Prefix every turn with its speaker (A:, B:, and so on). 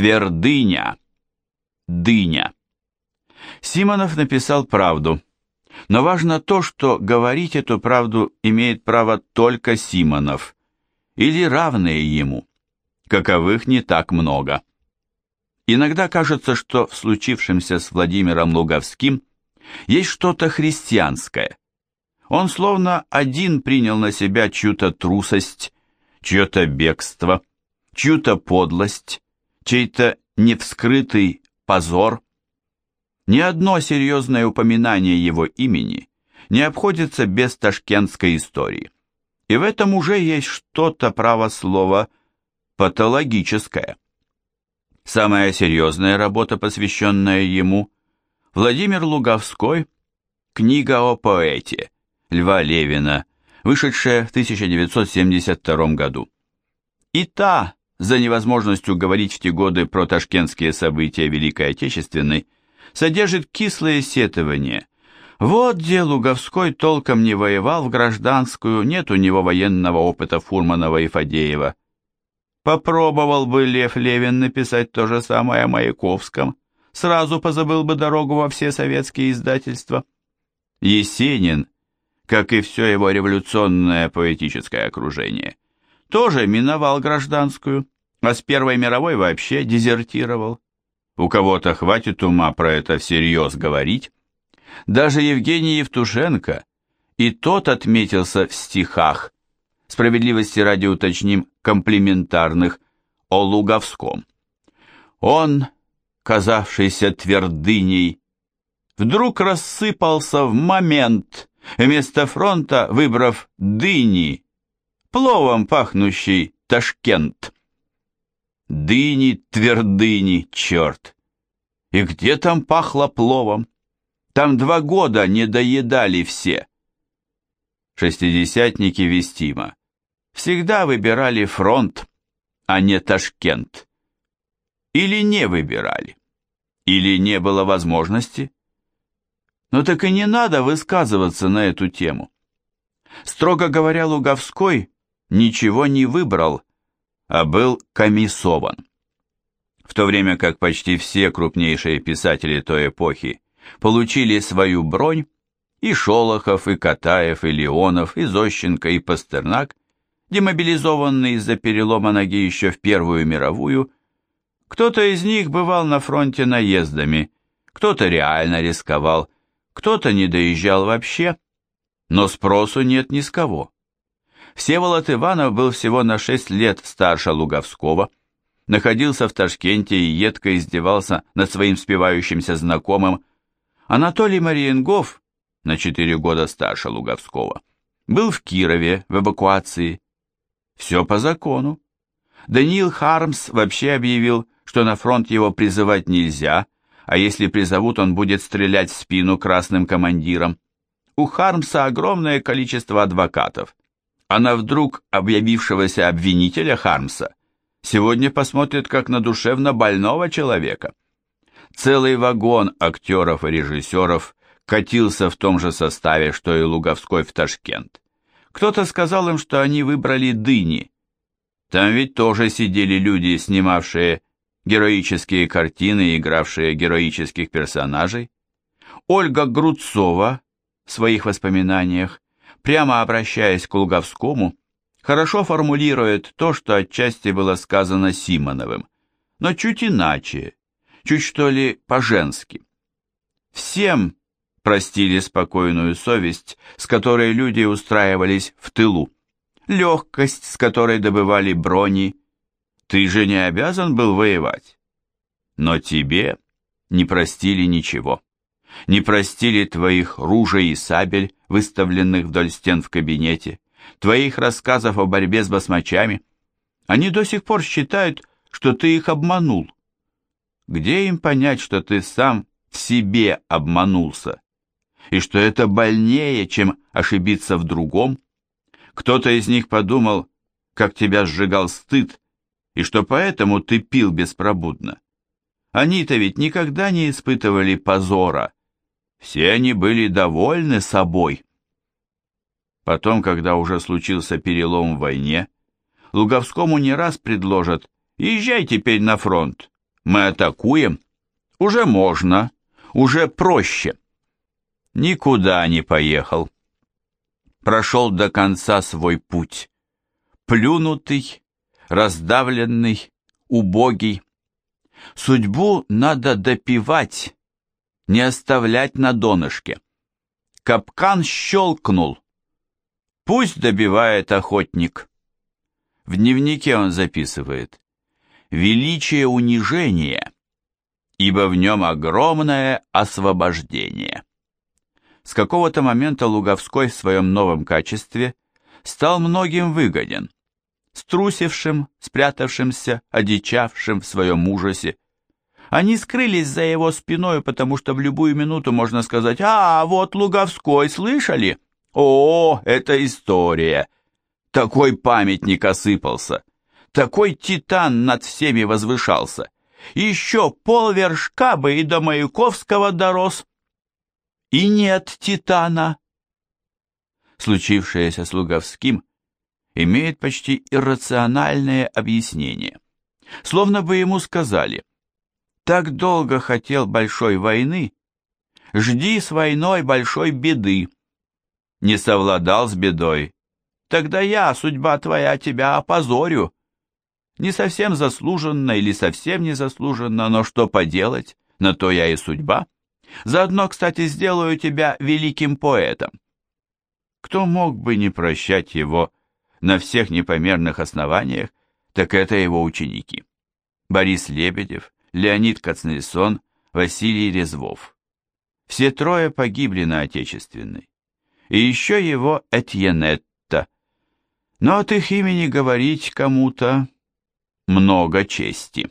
A: Твердыня. Дыня. Симонов написал правду. Но важно то, что говорить эту правду имеет право только Симонов, или равные ему. Каковых не так много. Иногда кажется, что в случившемся с Владимиром Луговским есть что-то христианское. Он словно один принял на себя чью-то трусость, чье-то бегство, чью-то подлость, чей-то невскрытый позор. Ни одно серьезное упоминание его имени не обходится без ташкентской истории. И в этом уже есть что-то, право слова, патологическое. Самая серьезная работа, посвященная ему, Владимир Луговской, книга о поэте, Льва Левина, вышедшая в 1972 году. И та, за невозможностью говорить в те годы про ташкентские события Великой Отечественной, содержит кислые сетования. Вот где Луговской толком не воевал в гражданскую, нет у него военного опыта Фурманова и Фадеева. Попробовал бы Лев Левин написать то же самое о Маяковском, сразу позабыл бы дорогу во все советские издательства. Есенин, как и все его революционное поэтическое окружение, тоже миновал гражданскую, а с Первой мировой вообще дезертировал. У кого-то хватит ума про это всерьез говорить. Даже Евгений Евтушенко, и тот отметился в стихах, справедливости ради уточним, комплиментарных, о Луговском. Он, казавшийся твердыней, вдруг рассыпался в момент, вместо фронта выбрав дыни, пловом пахнущий Ташкент. Дыни, твердыни, черт! И где там пахло пловом? Там два года не доедали все. Шестидесятники Вестима всегда выбирали фронт, а не Ташкент. Или не выбирали, или не было возможности. Но так и не надо высказываться на эту тему. Строго говоря, Луговской ничего не выбрал, а был комиссован. В то время как почти все крупнейшие писатели той эпохи получили свою бронь, и Шолохов, и Катаев, и Леонов, и Зощенко, и Пастернак, демобилизованные из-за перелома ноги еще в Первую мировую, кто-то из них бывал на фронте наездами, кто-то реально рисковал, кто-то не доезжал вообще, но спросу нет ни с кого. Всеволод Иванов был всего на шесть лет старше Луговского, находился в Ташкенте и едко издевался над своим спевающимся знакомым. Анатолий Мариенгов, на четыре года старше Луговского, был в Кирове в эвакуации. Все по закону. Даниил Хармс вообще объявил, что на фронт его призывать нельзя, а если призовут, он будет стрелять в спину красным командирам. У Хармса огромное количество адвокатов – а на вдруг объявившегося обвинителя Хармса сегодня посмотрят как на душевно больного человека. Целый вагон актеров и режиссеров катился в том же составе, что и Луговской в Ташкент. Кто-то сказал им, что они выбрали дыни. Там ведь тоже сидели люди, снимавшие героические картины, игравшие героических персонажей. Ольга Грудцова в своих воспоминаниях прямо обращаясь к Луговскому, хорошо формулирует то, что отчасти было сказано Симоновым, но чуть иначе, чуть что ли по-женски. Всем простили спокойную совесть, с которой люди устраивались в тылу, легкость, с которой добывали брони. Ты же не обязан был воевать. Но тебе не простили ничего не простили твоих ружей и сабель, выставленных вдоль стен в кабинете, твоих рассказов о борьбе с басмачами. Они до сих пор считают, что ты их обманул. Где им понять, что ты сам в себе обманулся, и что это больнее, чем ошибиться в другом? Кто-то из них подумал, как тебя сжигал стыд, и что поэтому ты пил беспробудно. Они-то ведь никогда не испытывали позора, все они были довольны собой. Потом, когда уже случился перелом в войне, Луговскому не раз предложат «Езжай теперь на фронт, Мы атакуем. Уже можно, уже проще. Никуда не поехал. Прошел до конца свой путь. Плюнутый, раздавленный, убогий. Судьбу надо допивать, не оставлять на донышке. Капкан щелкнул. Пусть добивает охотник. В дневнике он записывает «Величие унижения, ибо в нем огромное освобождение». С какого-то момента Луговской в своем новом качестве стал многим выгоден. Струсившим, спрятавшимся, одичавшим в своем ужасе. Они скрылись за его спиной, потому что в любую минуту можно сказать «А, вот Луговской, слышали?» «О, это история!» Такой памятник осыпался, такой титан над всеми возвышался. Еще полвершка бы и до Маяковского дорос. И нет титана. Случившееся с Луговским имеет почти иррациональное объяснение. Словно бы ему сказали, так долго хотел большой войны, жди с войной большой беды. Не совладал с бедой, Тогда я, судьба твоя, тебя опозорю. Не совсем заслуженно или совсем незаслуженно, но что поделать, на то я и судьба. Заодно, кстати, сделаю тебя великим поэтом. Кто мог бы не прощать его на всех непомерных основаниях, так это его ученики. Борис Лебедев, Леонид Кацнельсон, Василий Резвов. Все трое погибли на Отечественной. И еще его Этьенет, но от их имени говорить кому-то много чести.